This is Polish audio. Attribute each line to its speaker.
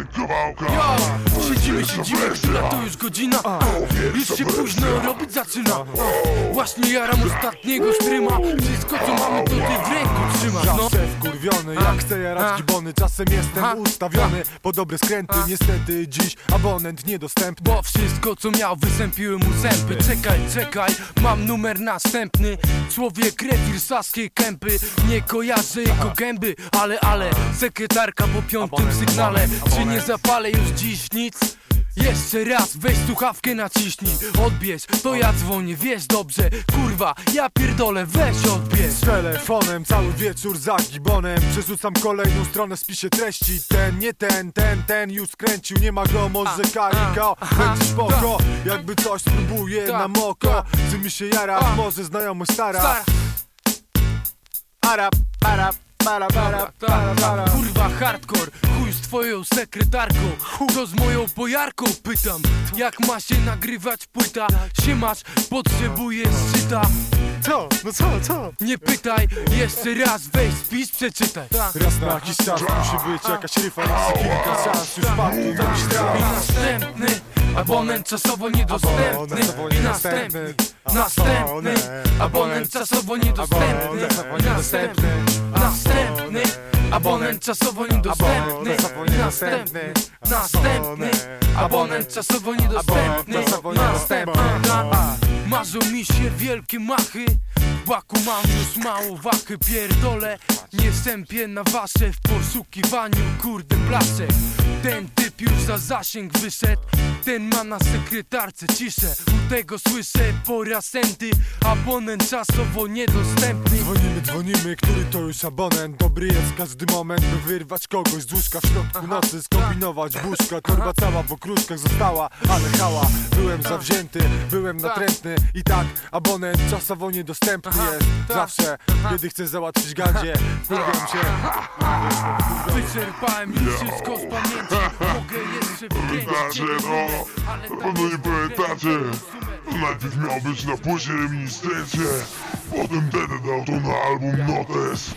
Speaker 1: Jo, siedzimy, siedzimy, która to już godzina. Już się późno robić zaczyna. Właśnie jaram ostatniego stryma Wszystko co
Speaker 2: wkurwiony, jak chcę jarać gibony. Czasem jestem ustawiony po dobre skręty. Niestety dziś abonent niedostępny.
Speaker 1: Bo wszystko co miał wysępiły mu zęby. Czekaj, czekaj, mam numer następny. Człowiek rewir saskiej kępy. Nie kojarzę jego gęby Ale, ale, sekretarka po piątym sygnale. Czy nie zapalę już dziś nic? Jeszcze raz, weź słuchawkę naciśnij Odbierz, to ja dzwonię, wiesz dobrze Kurwa, ja pierdolę, weź odbierz.
Speaker 2: Z telefonem cały wieczór za gibonem. Przerzucam kolejną stronę w spisie treści. Ten, nie ten, ten, ten już skręcił Nie ma go, może karika Będzie spoko, jakby coś spróbuje
Speaker 1: Ta,
Speaker 2: na moko. Czy mi się jara, może stara.
Speaker 1: Stara,
Speaker 2: Arab, arab, arab, arab, arab, arab
Speaker 1: Kurwa hardcore, chuj z twoją sekretarką. Co z moją bojarką pytam Jak ma się nagrywać płyta? Siemasz, potrzebujesz żyta
Speaker 2: Co? No co, co?
Speaker 1: Nie pytaj, jeszcze raz weź spis, przeczytaj.
Speaker 2: Raz na jakiś czas musi być jakaś ryfa Jest kilka szans, już padł jakiś
Speaker 1: I następny Abonent czasowo niedostępny. I następny. Następny. Abonent czasowo niedostępny. I następny Następny. Abonent czasowo niedostępny. I następny Następny. Abonent czasowo niedostępny. Następny. Marzą mi się wielkie machy. Baku mam już mało wachy Pierdolę. Nie sępię na wasze W poszukiwaniu. Kurde blaszek Ten już za zasięg wyszedł Ten ma na sekretarce ciszę. U tego słyszę porasenty Abonent czasowo niedostępny.
Speaker 2: Dzwonimy, dzwonimy, który to już abonent? Dobry jest każdy moment, by wyrwać kogoś z łóżka W środku nocy skombinować buźka. Torba cała w okruszkach została, ale hała. Byłem zawzięty, byłem natrętny I tak, abonent czasowo niedostępny jest.
Speaker 1: tak,
Speaker 2: Zawsze, kiedy chcę załatwić gandzie Wkurwiam się.
Speaker 1: Wyczerpałem już wszystko z pamięci. Mogę jeszcze wykręcić
Speaker 3: Pamiętacie, no
Speaker 1: tak
Speaker 3: pewno nie pamiętacie To najpierw miał być na płycie reminiscencie Potem Dede dał to na album Notes